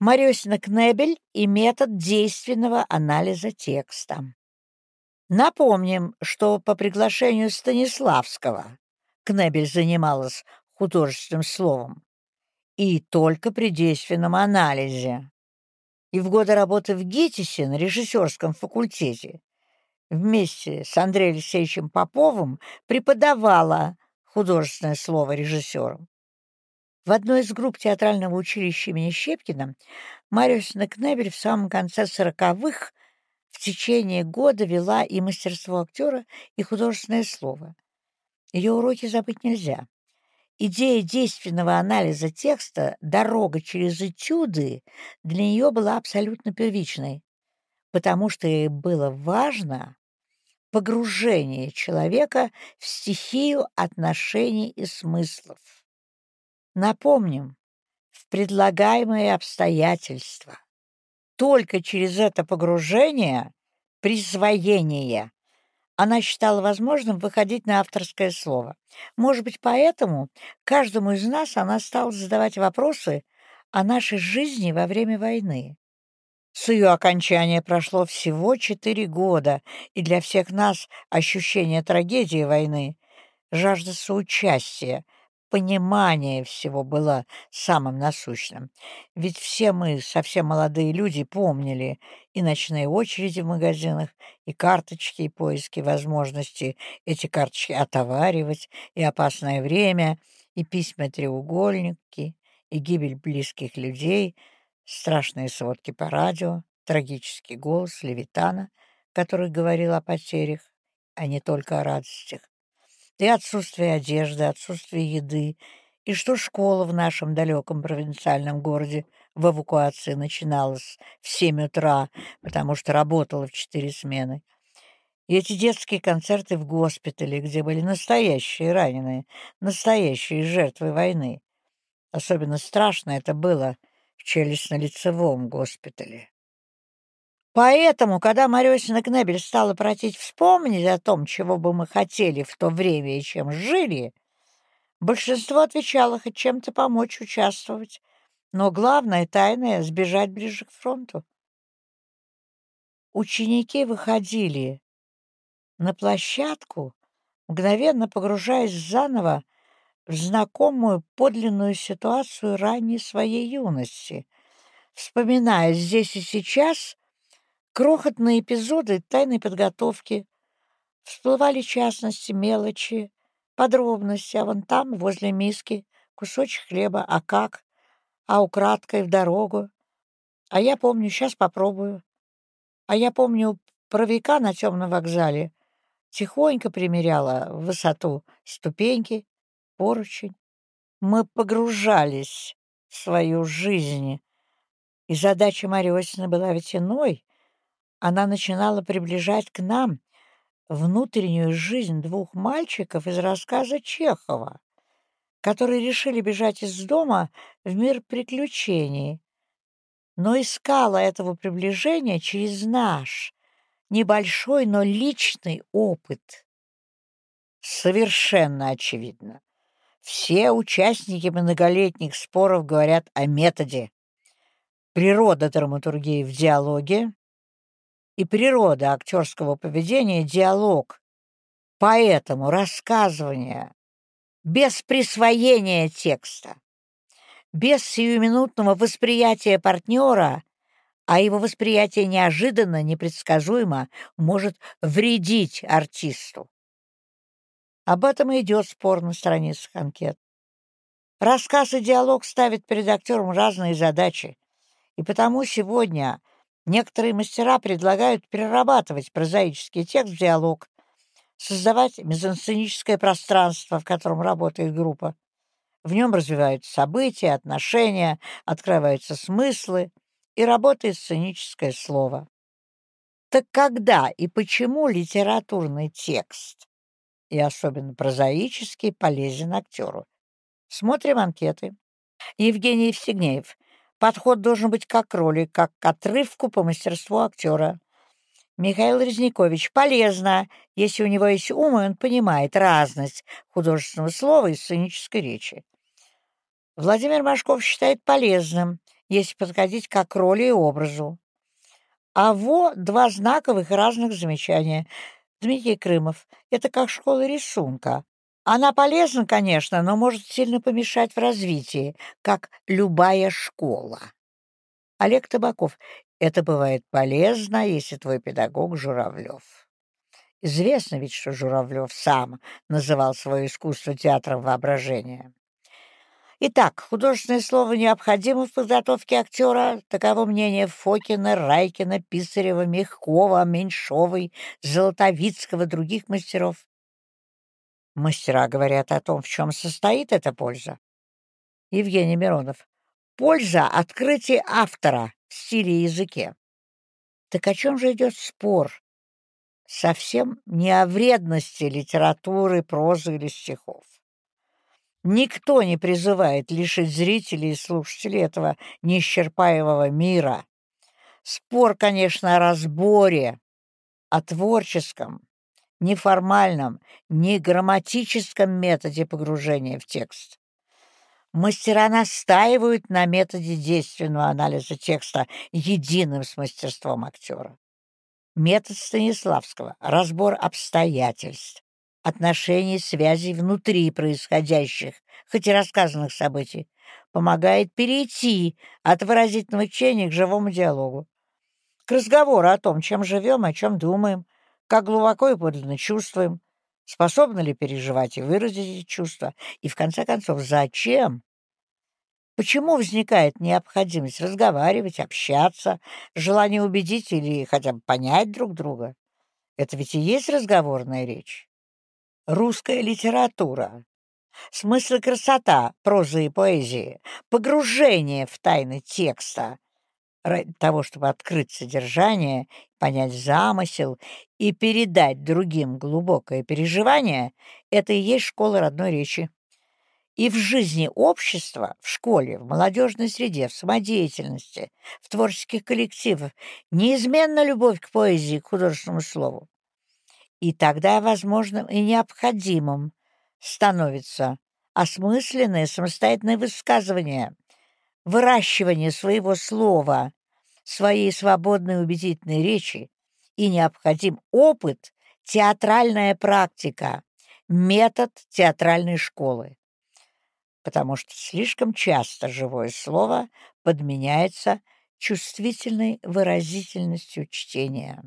Марёсина Кнебель и метод действенного анализа текста. Напомним, что по приглашению Станиславского Кнебель занималась художественным словом и только при действенном анализе. И в годы работы в ГИТИСе на режиссерском факультете вместе с Андреем Алексеевичем Поповым преподавала художественное слово режиссерам. В одной из групп театрального училища имени Щепкина Мариусина Кнебель в самом конце сороковых в течение года вела и мастерство актера, и художественное слово. Ее уроки забыть нельзя. Идея действенного анализа текста «Дорога через этюды» для нее была абсолютно первичной, потому что ей было важно погружение человека в стихию отношений и смыслов. Напомним, в предлагаемые обстоятельства. Только через это погружение, присвоение, она считала возможным выходить на авторское слово. Может быть, поэтому каждому из нас она стала задавать вопросы о нашей жизни во время войны. С ее окончания прошло всего четыре года, и для всех нас ощущение трагедии войны, жажда соучастия — понимание всего было самым насущным. Ведь все мы, совсем молодые люди, помнили и ночные очереди в магазинах, и карточки, и поиски возможности эти карточки отоваривать, и опасное время, и письма-треугольники, и гибель близких людей, страшные сводки по радио, трагический голос Левитана, который говорил о потерях, а не только о радостях и отсутствие одежды, отсутствие еды, и что школа в нашем далеком провинциальном городе в эвакуации начиналась в семь утра, потому что работала в четыре смены. И эти детские концерты в госпитале, где были настоящие раненые, настоящие жертвы войны. Особенно страшно это было в челюстно-лицевом госпитале. Поэтому, когда Марёсина Кнебель стала просить вспомнить о том, чего бы мы хотели в то время и чем жили, большинство отвечало хоть чем-то помочь участвовать, но главное, тайное — сбежать ближе к фронту. Ученики выходили на площадку, мгновенно погружаясь заново в знакомую подлинную ситуацию ранней своей юности, вспоминая здесь и сейчас Крохотные эпизоды тайной подготовки. Всплывали частности, мелочи, подробности, а вон там, возле миски, кусочек хлеба, а как? А украдкой в дорогу. А я помню, сейчас попробую. А я помню, про века на темном вокзале тихонько примеряла в высоту ступеньки, поручень. Мы погружались в свою жизнь, и задача Марьи Осины была ведь иной она начинала приближать к нам внутреннюю жизнь двух мальчиков из рассказа Чехова, которые решили бежать из дома в мир приключений, но искала этого приближения через наш небольшой, но личный опыт. Совершенно очевидно. Все участники многолетних споров говорят о методе. Природа драматургии в диалоге, и природа актерского поведения — диалог. Поэтому рассказывание без присвоения текста, без сиюминутного восприятия партнера, а его восприятие неожиданно, непредсказуемо, может вредить артисту. Об этом и идет спор на страницах анкет. Рассказ и диалог ставят перед актером разные задачи, и потому сегодня Некоторые мастера предлагают перерабатывать прозаический текст в диалог, создавать мизансценическое пространство, в котором работает группа. В нем развиваются события, отношения, открываются смыслы и работает сценическое слово. Так когда и почему литературный текст, и особенно прозаический, полезен актеру? Смотрим анкеты. Евгений Евсегнеев. Подход должен быть как к как к отрывку по мастерству актера. Михаил Резникович. Полезно, если у него есть ум, и он понимает разность художественного слова и сценической речи. Владимир Машков считает полезным, если подходить как роли и образу. А во два знаковых разных замечания. Дмитрий Крымов. Это как школа рисунка. Она полезна, конечно, но может сильно помешать в развитии, как любая школа. Олег Табаков. Это бывает полезно, если твой педагог Журавлев. Известно ведь, что Журавлев сам называл свое искусство театром воображения. Итак, художественное слово необходимо в подготовке актера. Таково мнение Фокина, Райкина, Писарева, Мягкова, Меньшовой, Золотовицкого, других мастеров. Мастера говорят о том, в чем состоит эта польза. Евгений Миронов. Польза открытия автора в стиле и языке. Так о чем же идет спор? Совсем не о вредности литературы, прозы или стихов. Никто не призывает лишить зрителей и слушателей этого неисчерпаемого мира. Спор, конечно, о разборе, о творческом, неформальном, не грамматическом методе погружения в текст. Мастера настаивают на методе действенного анализа текста единым с мастерством актера. Метод Станиславского — разбор обстоятельств, отношений, связей внутри происходящих, хоть и рассказанных событий, помогает перейти от выразительного чтения к живому диалогу, к разговору о том, чем живем, о чем думаем, как глубоко и подлинно чувствуем, способны ли переживать и выразить эти чувства, и, в конце концов, зачем? Почему возникает необходимость разговаривать, общаться, желание убедить или хотя бы понять друг друга? Это ведь и есть разговорная речь. Русская литература. Смысл и красота прозы и поэзии, погружение в тайны текста ради того, чтобы открыть содержание, понять замысел и передать другим глубокое переживание, это и есть школа родной речи. И в жизни общества, в школе, в молодежной среде, в самодеятельности, в творческих коллективах неизменна любовь к поэзии, к художественному слову. И тогда возможным и необходимым становится осмысленное самостоятельное высказывание, выращивание своего слова, своей свободной убедительной речи и необходим опыт, театральная практика, метод театральной школы. Потому что слишком часто живое слово подменяется чувствительной выразительностью чтения.